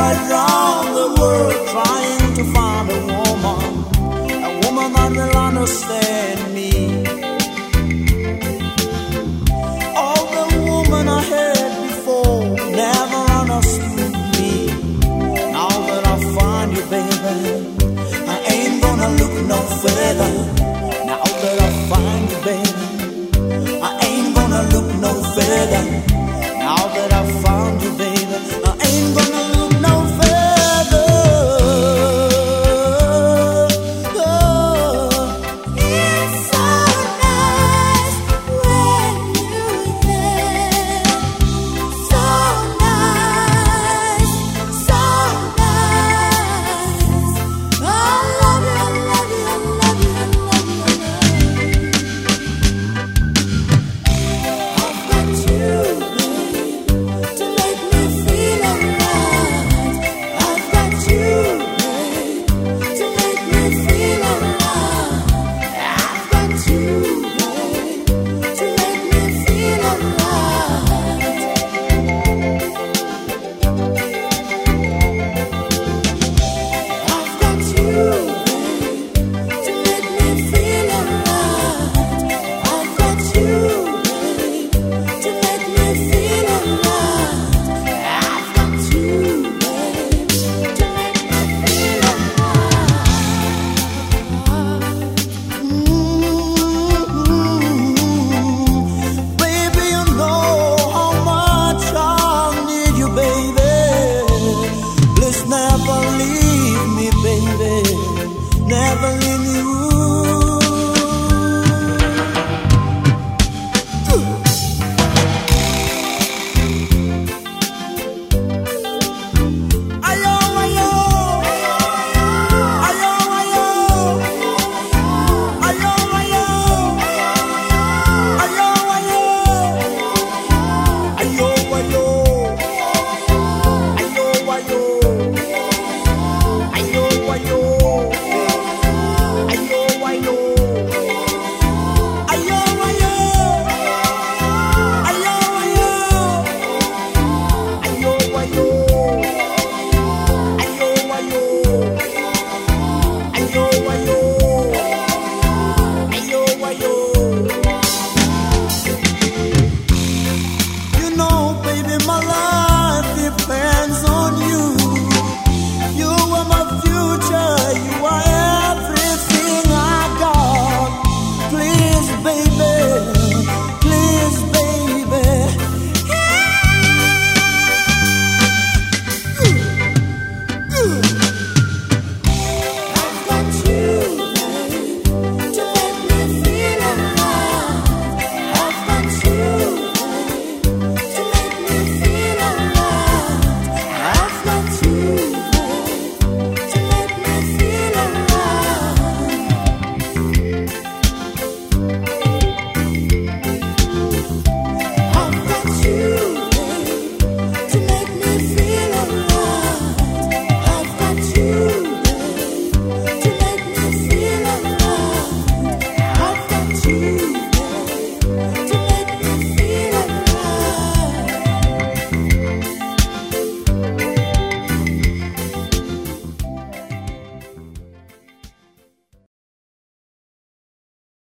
the world trying to find a woman, a woman that will understand me. All the women I had before never understood me. Now that I find you, baby, I ain't gonna look no further. Now that I find you, baby.